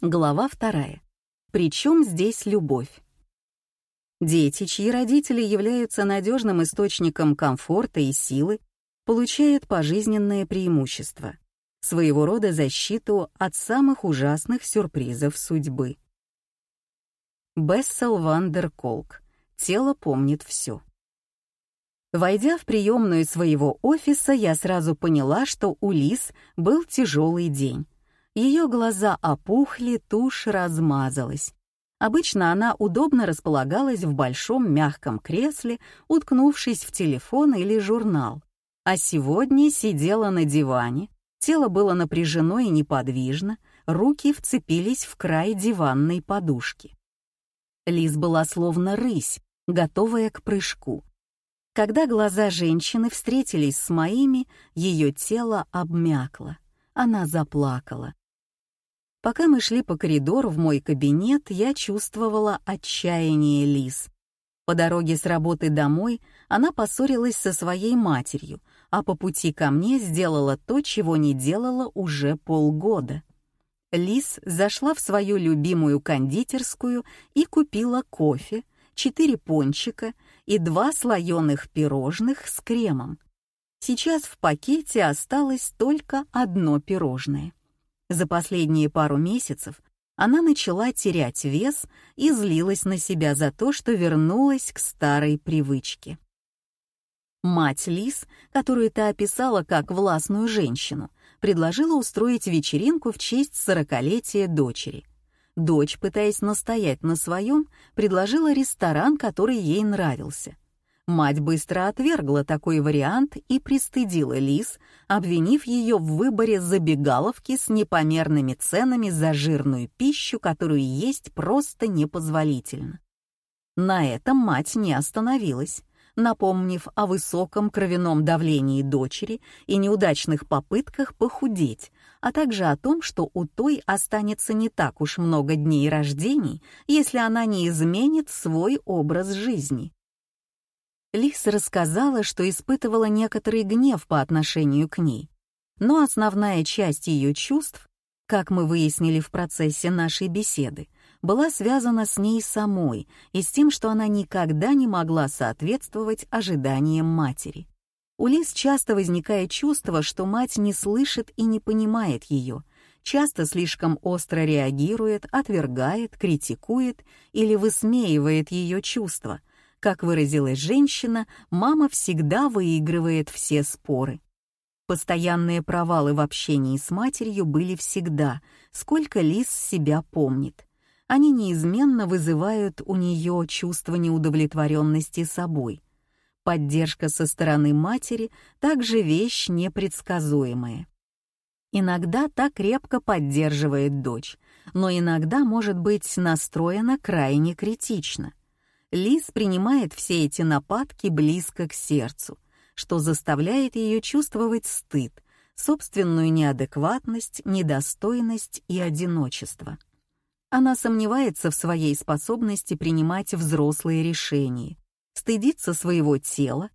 Глава вторая. Причем здесь любовь? Дети, чьи родители являются надежным источником комфорта и силы, получают пожизненное преимущество, своего рода защиту от самых ужасных сюрпризов судьбы. Бессел Вандер Колк. Тело помнит все. Войдя в приемную своего офиса, я сразу поняла, что у Лис был тяжелый день. Ее глаза опухли, тушь размазалась. Обычно она удобно располагалась в большом мягком кресле, уткнувшись в телефон или журнал. А сегодня сидела на диване, тело было напряжено и неподвижно, руки вцепились в край диванной подушки. Лиз была словно рысь, готовая к прыжку. Когда глаза женщины встретились с моими, ее тело обмякло. Она заплакала. Пока мы шли по коридору в мой кабинет, я чувствовала отчаяние Лиз. По дороге с работы домой она поссорилась со своей матерью, а по пути ко мне сделала то, чего не делала уже полгода. Лиз зашла в свою любимую кондитерскую и купила кофе, четыре пончика и два слоеных пирожных с кремом. Сейчас в пакете осталось только одно пирожное. За последние пару месяцев она начала терять вес и злилась на себя за то, что вернулась к старой привычке. Мать Лиз, которую ты описала как властную женщину, предложила устроить вечеринку в честь сорокалетия дочери. Дочь, пытаясь настоять на своем, предложила ресторан, который ей нравился. Мать быстро отвергла такой вариант и пристыдила Лиз, обвинив ее в выборе забегаловки с непомерными ценами за жирную пищу, которую есть просто непозволительно. На этом мать не остановилась напомнив о высоком кровяном давлении дочери и неудачных попытках похудеть, а также о том, что у той останется не так уж много дней рождений, если она не изменит свой образ жизни. Лис рассказала, что испытывала некоторый гнев по отношению к ней, но основная часть ее чувств, как мы выяснили в процессе нашей беседы, была связана с ней самой и с тем, что она никогда не могла соответствовать ожиданиям матери. У Лиз часто возникает чувство, что мать не слышит и не понимает ее, часто слишком остро реагирует, отвергает, критикует или высмеивает ее чувства. Как выразилась женщина, мама всегда выигрывает все споры. Постоянные провалы в общении с матерью были всегда, сколько Лиз себя помнит они неизменно вызывают у нее чувство неудовлетворенности собой. Поддержка со стороны матери также вещь непредсказуемая. Иногда так крепко поддерживает дочь, но иногда может быть настроена крайне критично. Лиз принимает все эти нападки близко к сердцу, что заставляет ее чувствовать стыд, собственную неадекватность, недостойность и одиночество. Она сомневается в своей способности принимать взрослые решения, стыдится своего тела.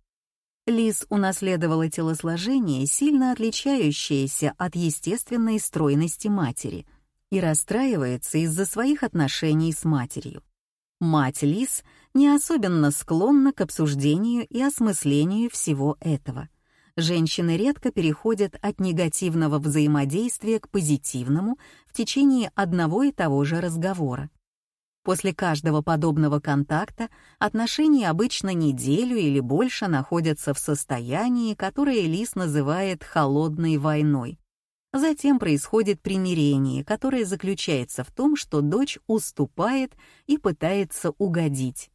Лиз унаследовала телосложение, сильно отличающееся от естественной стройности матери, и расстраивается из-за своих отношений с матерью. Мать Лиз не особенно склонна к обсуждению и осмыслению всего этого женщины редко переходят от негативного взаимодействия к позитивному в течение одного и того же разговора. После каждого подобного контакта отношения обычно неделю или больше находятся в состоянии, которое Лис называет «холодной войной». Затем происходит примирение, которое заключается в том, что дочь уступает и пытается угодить.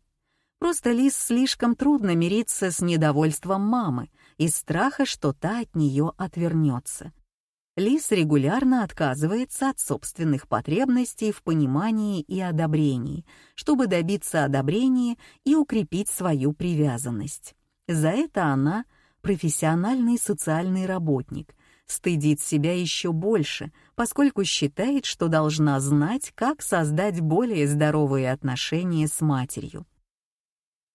Просто Лис слишком трудно мириться с недовольством мамы, из страха, что та от нее отвернется. Лис регулярно отказывается от собственных потребностей в понимании и одобрении, чтобы добиться одобрения и укрепить свою привязанность. За это она профессиональный социальный работник, стыдит себя еще больше, поскольку считает, что должна знать, как создать более здоровые отношения с матерью.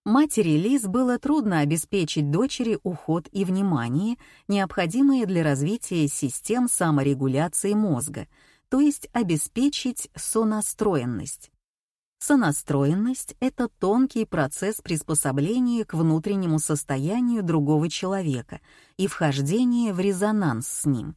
Матери Лиз было трудно обеспечить дочери уход и внимание, необходимые для развития систем саморегуляции мозга, то есть обеспечить сонастроенность. Сонастроенность — это тонкий процесс приспособления к внутреннему состоянию другого человека и вхождения в резонанс с ним.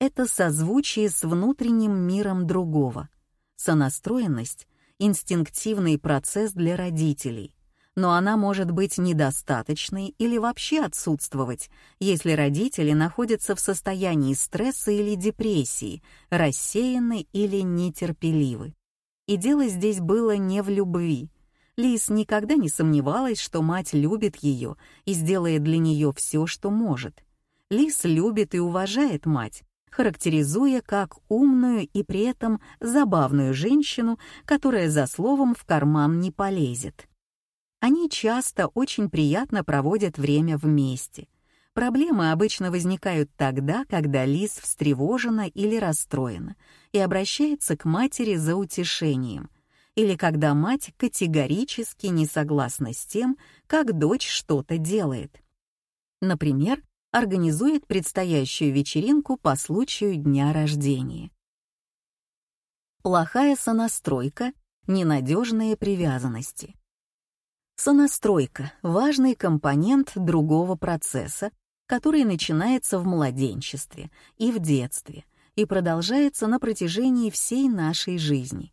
Это созвучие с внутренним миром другого. Сонастроенность — инстинктивный процесс для родителей, но она может быть недостаточной или вообще отсутствовать, если родители находятся в состоянии стресса или депрессии, рассеяны или нетерпеливы. И дело здесь было не в любви. Лис никогда не сомневалась, что мать любит ее и сделает для нее все, что может. Лис любит и уважает мать, характеризуя как умную и при этом забавную женщину, которая за словом в карман не полезет. Они часто очень приятно проводят время вместе. Проблемы обычно возникают тогда, когда Лис встревожена или расстроена и обращается к матери за утешением, или когда мать категорически не согласна с тем, как дочь что-то делает. Например, организует предстоящую вечеринку по случаю дня рождения. Плохая сонастройка, ненадежные привязанности. Сонастройка — важный компонент другого процесса, который начинается в младенчестве и в детстве и продолжается на протяжении всей нашей жизни.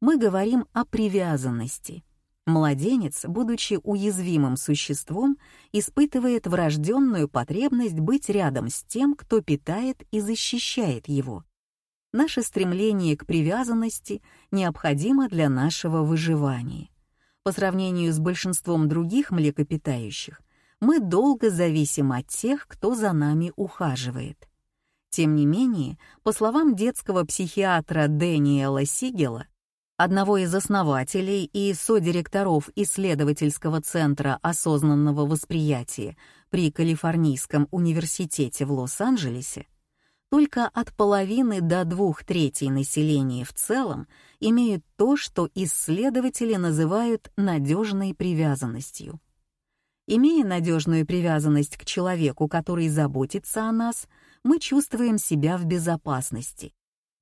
Мы говорим о привязанности. Младенец, будучи уязвимым существом, испытывает врожденную потребность быть рядом с тем, кто питает и защищает его. Наше стремление к привязанности необходимо для нашего выживания. По сравнению с большинством других млекопитающих, мы долго зависим от тех, кто за нами ухаживает. Тем не менее, по словам детского психиатра Дэниела Сигела, одного из основателей и содиректоров исследовательского центра осознанного восприятия при Калифорнийском университете в Лос-Анджелесе, только от половины до двух третей населения в целом имеют то, что исследователи называют надежной привязанностью. Имея надежную привязанность к человеку, который заботится о нас, мы чувствуем себя в безопасности.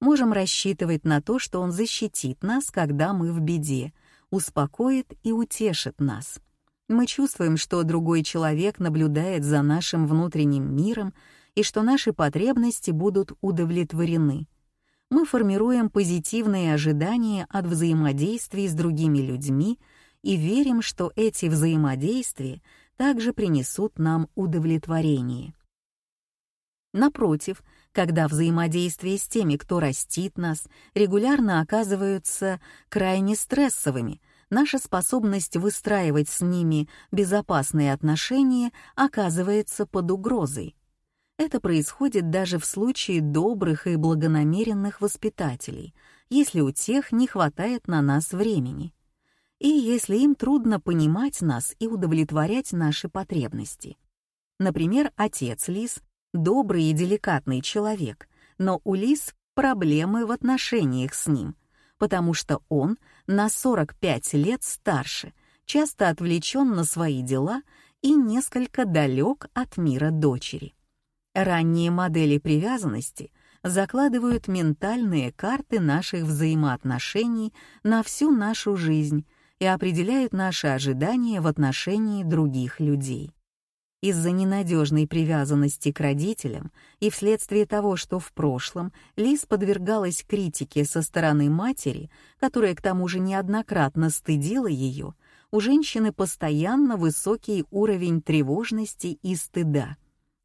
Можем рассчитывать на то, что он защитит нас, когда мы в беде, успокоит и утешит нас. Мы чувствуем, что другой человек наблюдает за нашим внутренним миром и что наши потребности будут удовлетворены. Мы формируем позитивные ожидания от взаимодействий с другими людьми и верим, что эти взаимодействия также принесут нам удовлетворение. Напротив, когда взаимодействие с теми, кто растит нас, регулярно оказываются крайне стрессовыми, наша способность выстраивать с ними безопасные отношения оказывается под угрозой. Это происходит даже в случае добрых и благонамеренных воспитателей, если у тех не хватает на нас времени и если им трудно понимать нас и удовлетворять наши потребности. Например, отец Лис — добрый и деликатный человек, но у Лис проблемы в отношениях с ним, потому что он на 45 лет старше, часто отвлечен на свои дела и несколько далек от мира дочери. Ранние модели привязанности закладывают ментальные карты наших взаимоотношений на всю нашу жизнь — и определяют наши ожидания в отношении других людей. Из-за ненадежной привязанности к родителям и вследствие того, что в прошлом Лиз подвергалась критике со стороны матери, которая к тому же неоднократно стыдила ее, у женщины постоянно высокий уровень тревожности и стыда.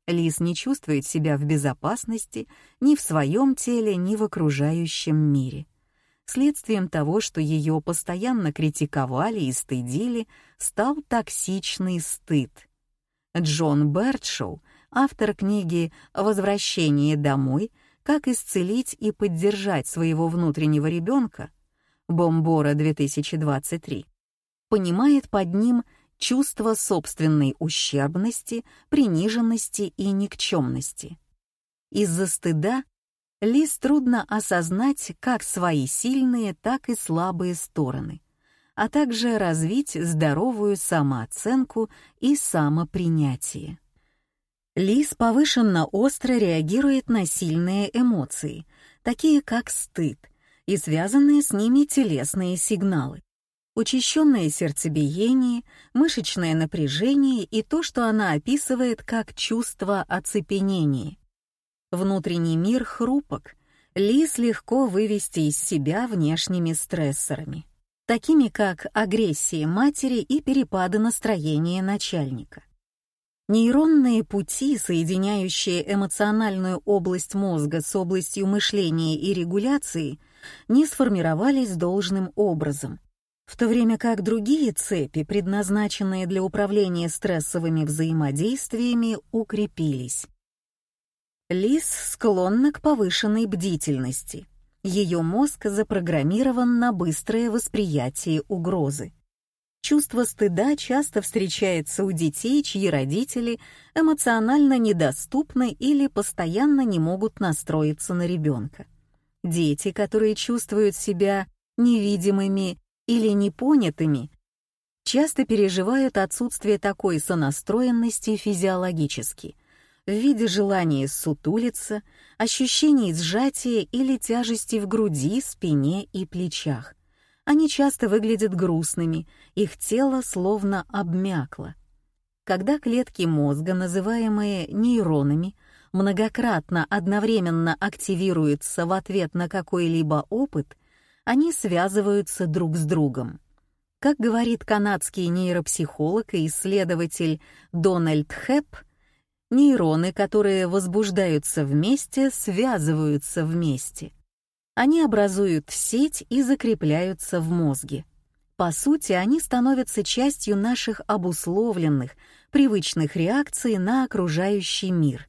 Лиз не чувствует себя в безопасности ни в своем теле, ни в окружающем мире. Следствием того, что ее постоянно критиковали и стыдили, стал токсичный стыд. Джон Бертшоу, автор книги «Возвращение домой. Как исцелить и поддержать своего внутреннего ребенка» Бомбора 2023, понимает под ним чувство собственной ущербности, приниженности и никчемности. Из-за стыда Лиз трудно осознать как свои сильные, так и слабые стороны, а также развить здоровую самооценку и самопринятие. Лиз повышенно остро реагирует на сильные эмоции, такие как стыд и связанные с ними телесные сигналы. Учащенное сердцебиение, мышечное напряжение и то, что она описывает как чувство оцепенения. Внутренний мир хрупок, лис легко вывести из себя внешними стрессорами, такими как агрессия матери и перепады настроения начальника. Нейронные пути, соединяющие эмоциональную область мозга с областью мышления и регуляции, не сформировались должным образом, в то время как другие цепи, предназначенные для управления стрессовыми взаимодействиями, укрепились. Лис склонна к повышенной бдительности. Ее мозг запрограммирован на быстрое восприятие угрозы. Чувство стыда часто встречается у детей, чьи родители эмоционально недоступны или постоянно не могут настроиться на ребенка. Дети, которые чувствуют себя невидимыми или непонятыми, часто переживают отсутствие такой сонастроенности физиологически в виде желания сутулиться, ощущений сжатия или тяжести в груди, спине и плечах. Они часто выглядят грустными, их тело словно обмякло. Когда клетки мозга, называемые нейронами, многократно одновременно активируются в ответ на какой-либо опыт, они связываются друг с другом. Как говорит канадский нейропсихолог и исследователь Дональд Хэп, нейроны, которые возбуждаются вместе, связываются вместе. Они образуют сеть и закрепляются в мозге. По сути, они становятся частью наших обусловленных, привычных реакций на окружающий мир.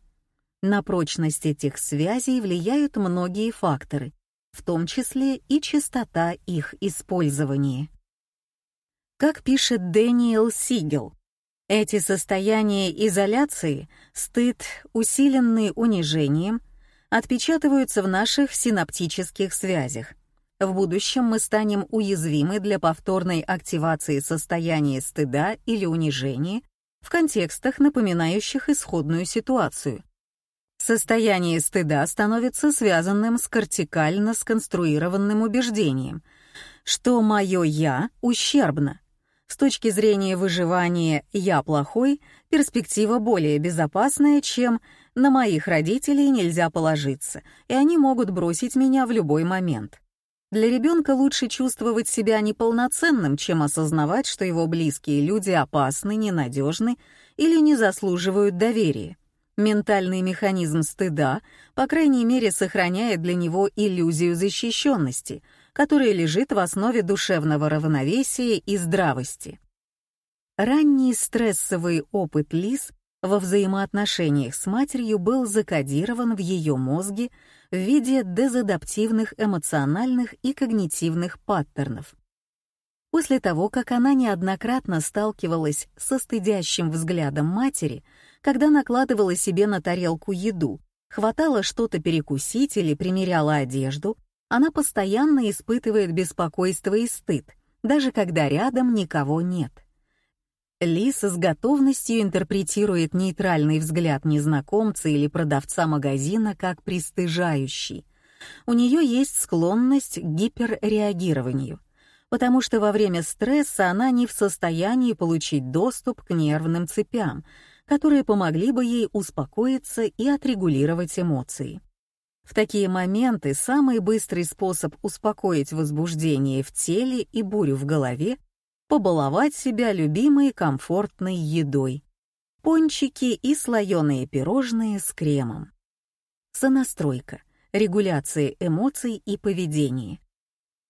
На прочность этих связей влияют многие факторы, в том числе и частота их использования. Как пишет Дэниел Сигел, эти состояния изоляции, стыд, усиленный унижением, отпечатываются в наших синаптических связях. В будущем мы станем уязвимы для повторной активации состояния стыда или унижения в контекстах, напоминающих исходную ситуацию. Состояние стыда становится связанным с кортикально сконструированным убеждением, что мое «я» ущербно. С точки зрения выживания «я плохой» перспектива более безопасная, чем на моих родителей нельзя положиться, и они могут бросить меня в любой момент. Для ребенка лучше чувствовать себя неполноценным, чем осознавать, что его близкие люди опасны, ненадежны или не заслуживают доверия. Ментальный механизм стыда, по крайней мере, сохраняет для него иллюзию защищенности, которая лежит в основе душевного равновесия и здравости. Ранний стрессовый опыт Лиз во взаимоотношениях с матерью был закодирован в ее мозге в виде дезадаптивных эмоциональных и когнитивных паттернов. После того, как она неоднократно сталкивалась со стыдящим взглядом матери, когда накладывала себе на тарелку еду, хватало что-то перекусить или примеряла одежду, она постоянно испытывает беспокойство и стыд, даже когда рядом никого нет. Лиса с готовностью интерпретирует нейтральный взгляд незнакомца или продавца магазина как пристыжающий. У нее есть склонность к гиперреагированию, потому что во время стресса она не в состоянии получить доступ к нервным цепям, которые помогли бы ей успокоиться и отрегулировать эмоции. В такие моменты самый быстрый способ успокоить возбуждение в теле и бурю в голове побаловать себя любимой комфортной едой. Пончики и слоеные пирожные с кремом. Сонастройка, регуляция эмоций и поведения.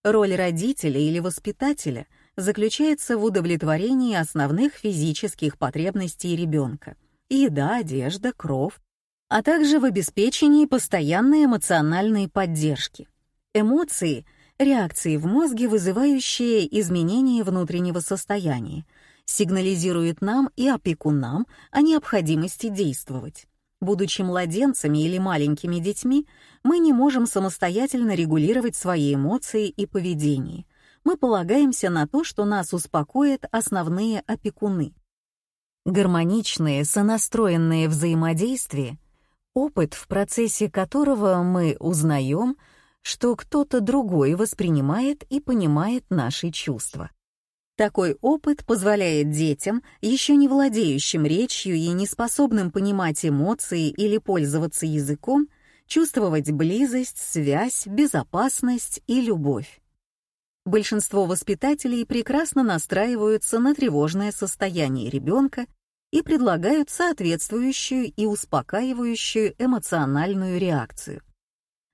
Роль родителя или воспитателя заключается в удовлетворении основных физических потребностей ребенка — еда, одежда, кров, а также в обеспечении постоянной эмоциональной поддержки. Эмоции — реакции в мозге, вызывающие изменения внутреннего состояния, сигнализируют нам и опекунам о необходимости действовать. Будучи младенцами или маленькими детьми, мы не можем самостоятельно регулировать свои эмоции и поведение. Мы полагаемся на то, что нас успокоят основные опекуны. Гармоничные, сонастроенные взаимодействия — опыт, в процессе которого мы узнаем, что кто-то другой воспринимает и понимает наши чувства. Такой опыт позволяет детям, еще не владеющим речью и не способным понимать эмоции или пользоваться языком, чувствовать близость, связь, безопасность и любовь. Большинство воспитателей прекрасно настраиваются на тревожное состояние ребенка и предлагают соответствующую и успокаивающую эмоциональную реакцию.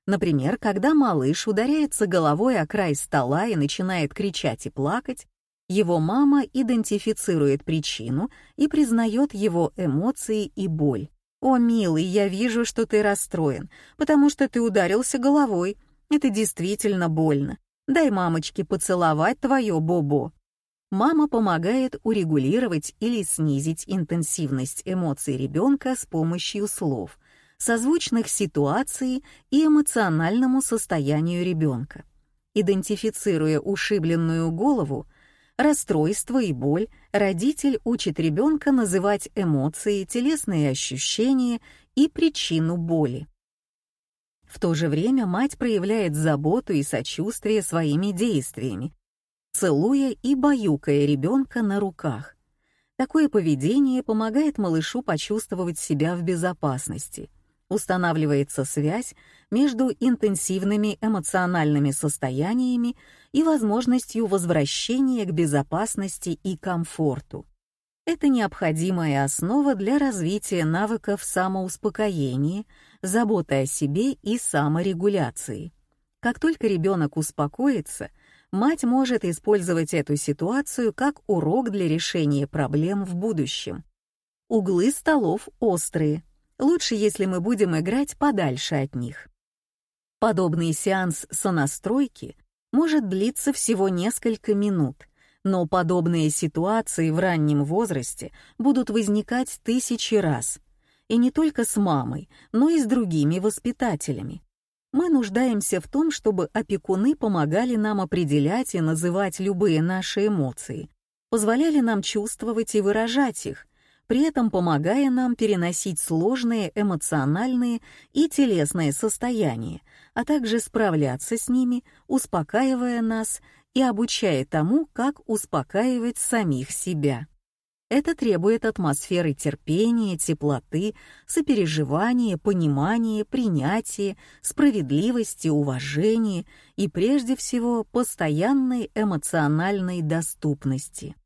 Например, когда малыш ударяется головой о край стола и начинает кричать и плакать, его мама идентифицирует причину и признает его эмоции и боль. «О, милый, я вижу, что ты расстроен, потому что ты ударился головой. Это действительно больно. Дай мамочке поцеловать твое бобо». Мама помогает урегулировать или снизить интенсивность эмоций ребенка с помощью слов, созвучных ситуации и эмоциональному состоянию ребенка. Идентифицируя ушибленную голову, расстройство и боль, родитель учит ребенка называть эмоции, телесные ощущения и причину боли. В то же время мать проявляет заботу и сочувствие своими действиями, целуя и баюкая ребенка на руках. Такое поведение помогает малышу почувствовать себя в безопасности. Устанавливается связь между интенсивными эмоциональными состояниями и возможностью возвращения к безопасности и комфорту. Это необходимая основа для развития навыков самоуспокоения, заботы о себе и саморегуляции. Как только ребенок успокоится, мать может использовать эту ситуацию как урок для решения проблем в будущем. Углы столов острые. Лучше, если мы будем играть подальше от них. Подобный сеанс сонастройки может длиться всего несколько минут, но подобные ситуации в раннем возрасте будут возникать тысячи раз. И не только с мамой, но и с другими воспитателями. Мы нуждаемся в том, чтобы опекуны помогали нам определять и называть любые наши эмоции, позволяли нам чувствовать и выражать их, при этом помогая нам переносить сложные эмоциональные и телесные состояния, а также справляться с ними, успокаивая нас и обучая тому, как успокаивать самих себя. Это требует атмосферы терпения, теплоты, сопереживания, понимания, принятия, справедливости, уважения и, прежде всего, постоянной эмоциональной доступности.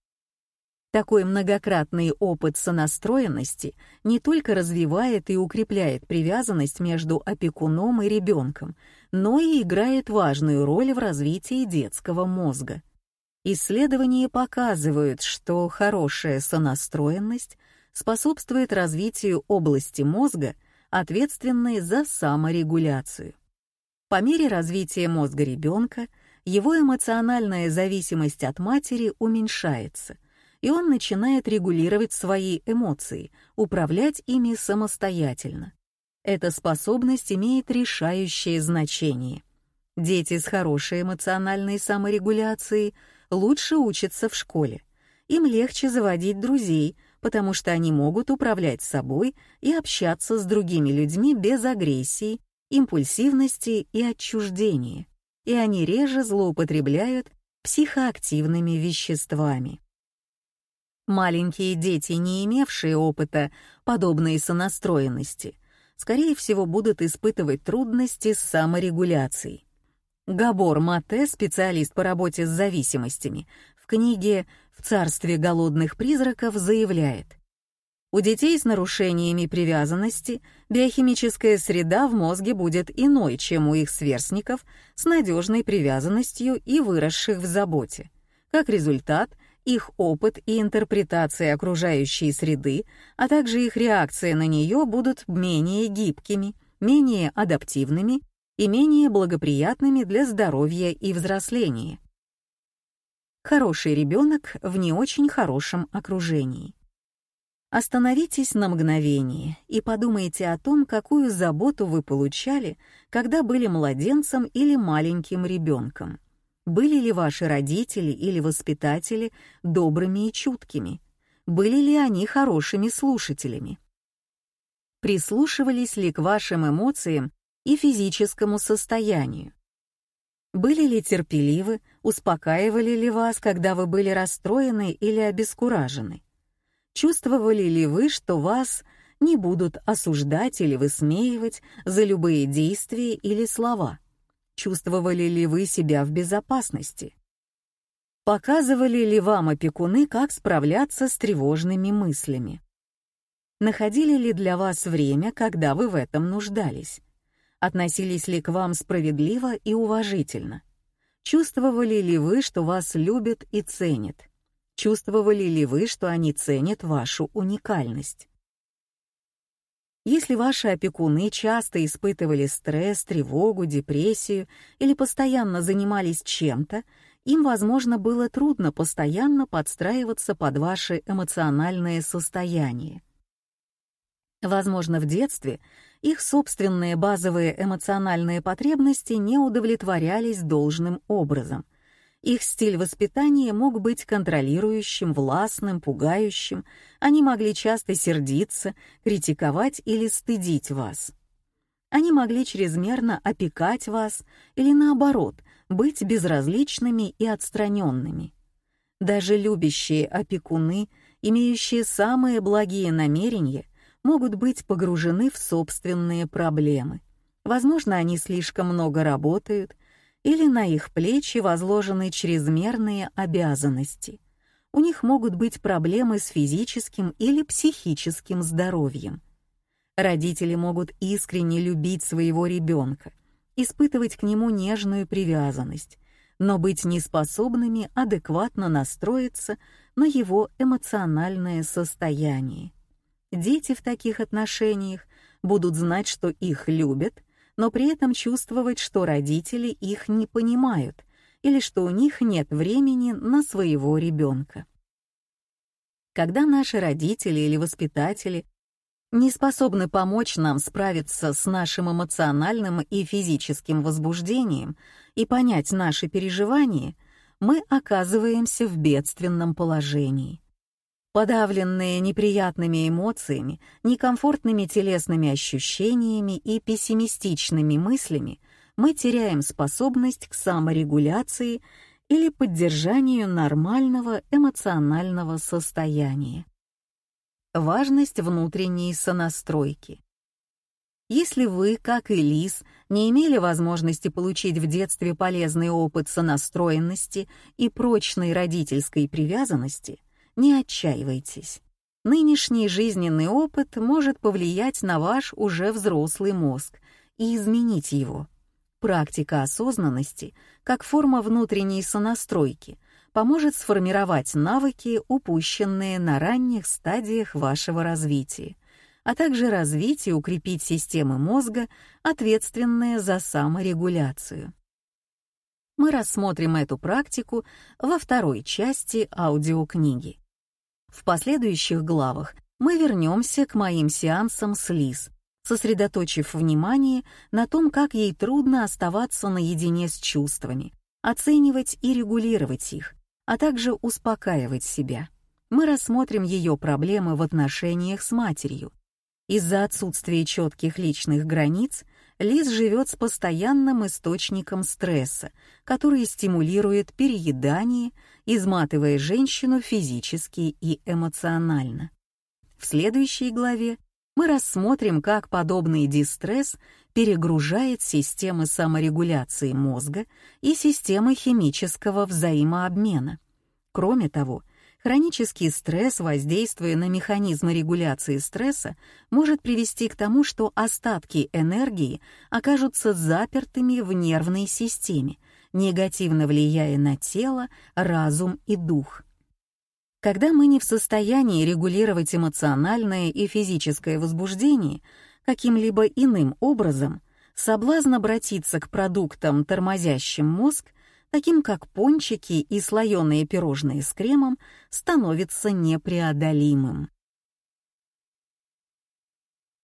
Такой многократный опыт сонастроенности не только развивает и укрепляет привязанность между опекуном и ребенком, но и играет важную роль в развитии детского мозга. Исследования показывают, что хорошая сонастроенность способствует развитию области мозга, ответственной за саморегуляцию. По мере развития мозга ребенка его эмоциональная зависимость от матери уменьшается – и он начинает регулировать свои эмоции, управлять ими самостоятельно. Эта способность имеет решающее значение. Дети с хорошей эмоциональной саморегуляцией лучше учатся в школе. Им легче заводить друзей, потому что они могут управлять собой и общаться с другими людьми без агрессии, импульсивности и отчуждения. И они реже злоупотребляют психоактивными веществами. Маленькие дети, не имевшие опыта подобной сонастроенности, скорее всего, будут испытывать трудности с саморегуляцией. Габор Мате, специалист по работе с зависимостями, в книге «В царстве голодных призраков» заявляет, у детей с нарушениями привязанности биохимическая среда в мозге будет иной, чем у их сверстников с надежной привязанностью и выросших в заботе. Как результат, их опыт и интерпретация окружающей среды, а также их реакция на нее будут менее гибкими, менее адаптивными и менее благоприятными для здоровья и взросления. Хороший ребенок в не очень хорошем окружении. Остановитесь на мгновение и подумайте о том, какую заботу вы получали, когда были младенцем или маленьким ребенком. Были ли ваши родители или воспитатели добрыми и чуткими? Были ли они хорошими слушателями? Прислушивались ли к вашим эмоциям и физическому состоянию? Были ли терпеливы, успокаивали ли вас, когда вы были расстроены или обескуражены? Чувствовали ли вы, что вас не будут осуждать или высмеивать за любые действия или слова? Чувствовали ли вы себя в безопасности? Показывали ли вам опекуны, как справляться с тревожными мыслями? Находили ли для вас время, когда вы в этом нуждались? Относились ли к вам справедливо и уважительно? Чувствовали ли вы, что вас любят и ценят? Чувствовали ли вы, что они ценят вашу уникальность? Если ваши опекуны часто испытывали стресс, тревогу, депрессию или постоянно занимались чем-то, им, возможно, было трудно постоянно подстраиваться под ваше эмоциональное состояние. Возможно, в детстве их собственные базовые эмоциональные потребности не удовлетворялись должным образом. Их стиль воспитания мог быть контролирующим, властным, пугающим, они могли часто сердиться, критиковать или стыдить вас. Они могли чрезмерно опекать вас или, наоборот, быть безразличными и отстраненными. Даже любящие опекуны, имеющие самые благие намерения, могут быть погружены в собственные проблемы. Возможно, они слишком много работают, или на их плечи возложены чрезмерные обязанности. У них могут быть проблемы с физическим или психическим здоровьем. Родители могут искренне любить своего ребенка, испытывать к нему нежную привязанность, но быть неспособными адекватно настроиться на его эмоциональное состояние. Дети в таких отношениях будут знать, что их любят, но при этом чувствовать, что родители их не понимают или что у них нет времени на своего ребенка. Когда наши родители или воспитатели не способны помочь нам справиться с нашим эмоциональным и физическим возбуждением и понять наши переживания, мы оказываемся в бедственном положении. Подавленные неприятными эмоциями, некомфортными телесными ощущениями и пессимистичными мыслями, мы теряем способность к саморегуляции или поддержанию нормального эмоционального состояния. Важность внутренней сонастройки. Если вы, как и Лис, не имели возможности получить в детстве полезный опыт сонастроенности и прочной родительской привязанности, не отчаивайтесь. Нынешний жизненный опыт может повлиять на ваш уже взрослый мозг и изменить его. Практика осознанности, как форма внутренней сонастройки, поможет сформировать навыки, упущенные на ранних стадиях вашего развития, а также развить и укрепить системы мозга, ответственные за саморегуляцию. Мы рассмотрим эту практику во второй части аудиокниги. В последующих главах мы вернемся к моим сеансам с Лиз, сосредоточив внимание на том, как ей трудно оставаться наедине с чувствами, оценивать и регулировать их, а также успокаивать себя. Мы рассмотрим ее проблемы в отношениях с матерью. Из-за отсутствия четких личных границ Лиз живет с постоянным источником стресса, который стимулирует переедание, изматывая женщину физически и эмоционально. В следующей главе мы рассмотрим, как подобный дистресс перегружает системы саморегуляции мозга и системы химического взаимообмена. Кроме того, хронический стресс, воздействуя на механизмы регуляции стресса, может привести к тому, что остатки энергии окажутся запертыми в нервной системе, негативно влияя на тело, разум и дух. Когда мы не в состоянии регулировать эмоциональное и физическое возбуждение каким-либо иным образом, соблазн обратиться к продуктам, тормозящим мозг, таким как пончики и слоеные пирожные с кремом, становится непреодолимым.